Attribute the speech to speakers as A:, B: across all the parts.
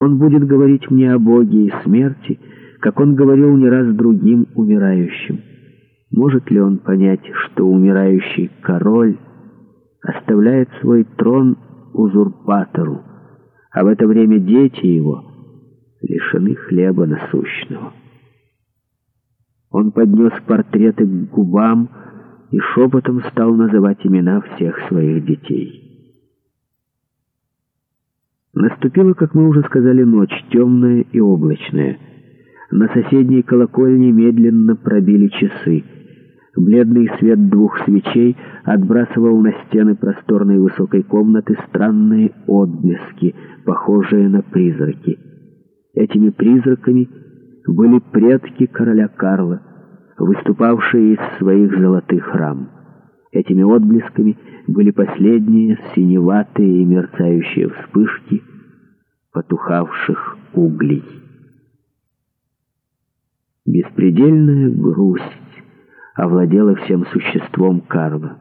A: Он будет говорить мне о Боге и смерти, как он говорил не раз другим умирающим. Может ли он понять, что умирающий король оставляет свой трон узурпатору, а в это время дети его лишены хлеба насущного? Он поднес портреты к губам и шепотом стал называть имена всех своих детей. Наступила, как мы уже сказали, ночь, темная и облачная. На соседней колокольне медленно пробили часы. Бледный свет двух свечей отбрасывал на стены просторной высокой комнаты странные отблески, похожие на призраки. Этими призраками были предки короля Карла, выступавшие из своих золотых рам. Этими отблесками были последние синеватые и мерцающие вспышки потухавших углей. Беспредельная грусть овладела всем существом Карла.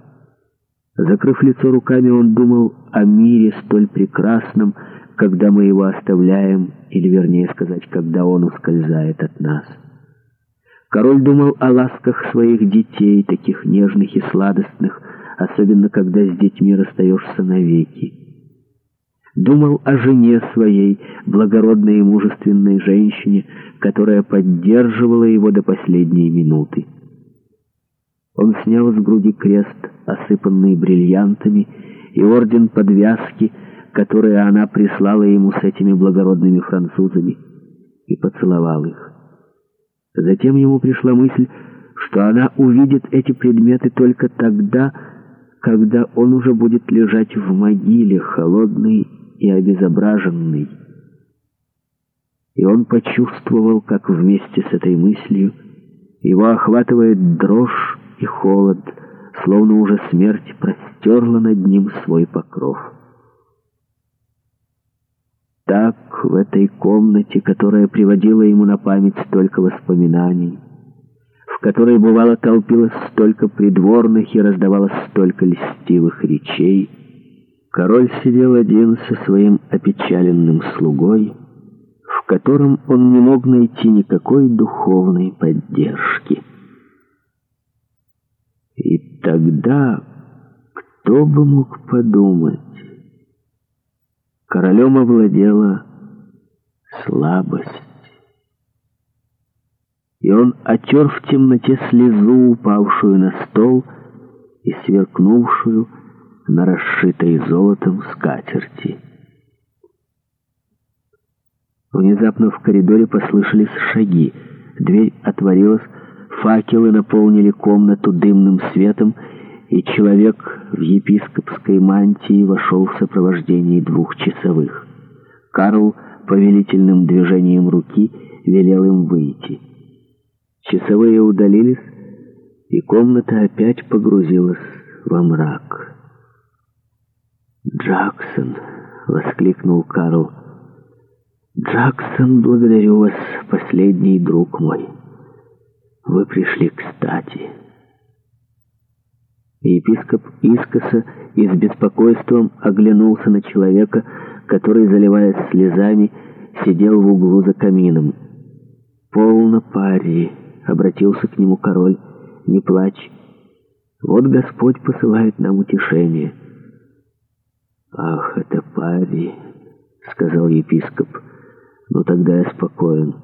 A: Закрыв лицо руками, он думал о мире столь прекрасном, когда мы его оставляем, или вернее сказать, когда он ускользает от нас. Король думал о ласках своих детей, таких нежных и сладостных, особенно когда с детьми расстаешься навеки. Думал о жене своей, благородной и мужественной женщине, которая поддерживала его до последней минуты. Он снял с груди крест, осыпанный бриллиантами, и орден подвязки, которые она прислала ему с этими благородными французами, и поцеловал их. Затем ему пришла мысль, что она увидит эти предметы только тогда, когда он уже будет лежать в могиле, холодный и обезображенный. И он почувствовал, как вместе с этой мыслью его охватывает дрожь и холод, словно уже смерть простерла над ним свой покров. Так в этой комнате, которая приводила ему на память столько воспоминаний, в которой бывало толпилось столько придворных и раздавалось столько льстивых речей, король сидел один со своим опечаленным слугой, в котором он не мог найти никакой духовной поддержки. И тогда кто бы мог подумать, Королем овладела слабость. И он отер в темноте слезу, упавшую на стол и сверкнувшую на расшитой золотом скатерти. Внезапно в коридоре послышались шаги. Дверь отворилась, факелы наполнили комнату дымным светом, и человек в епископской мантии вошел в сопровождении двух часовых. Карл повелительным движением руки велел им выйти. Часовые удалились, и комната опять погрузилась во мрак. «Джаксон!» — воскликнул Карл. «Джаксон, благодарю вас, последний друг мой. Вы пришли кстати». Епископ искоса и с беспокойством оглянулся на человека, который, заливаясь слезами, сидел в углу за камином. «Полно пари!» — обратился к нему король. «Не плачь! Вот Господь посылает нам утешение!» «Ах, это пари!» — сказал епископ. «Ну тогда я спокоен.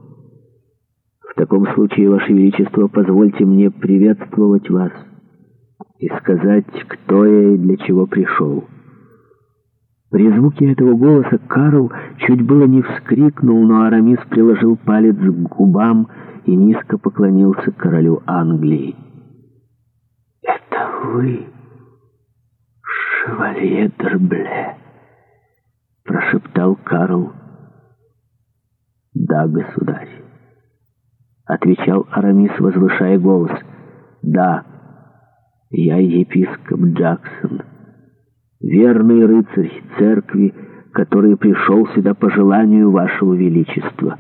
A: В таком случае, Ваше Величество, позвольте мне приветствовать вас» и сказать, кто я и для чего пришел. При звуке этого голоса Карл чуть было не вскрикнул, но Арамис приложил палец к губам и низко поклонился королю Англии. «Это вы, шевалье Дербле!» — прошептал Карл. «Да, государь», — отвечал Арамис, возвышая голос. «Да. Я епископ Джаксон, верный рыцарь церкви, который пришел сюда по желанию вашего величества.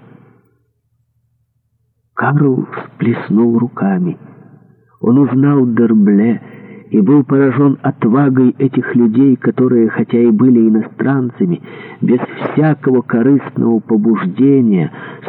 A: Карл всплеснул руками. Он узнал Дербле и был поражен отвагой этих людей, которые, хотя и были иностранцами, без всякого корыстного побуждения,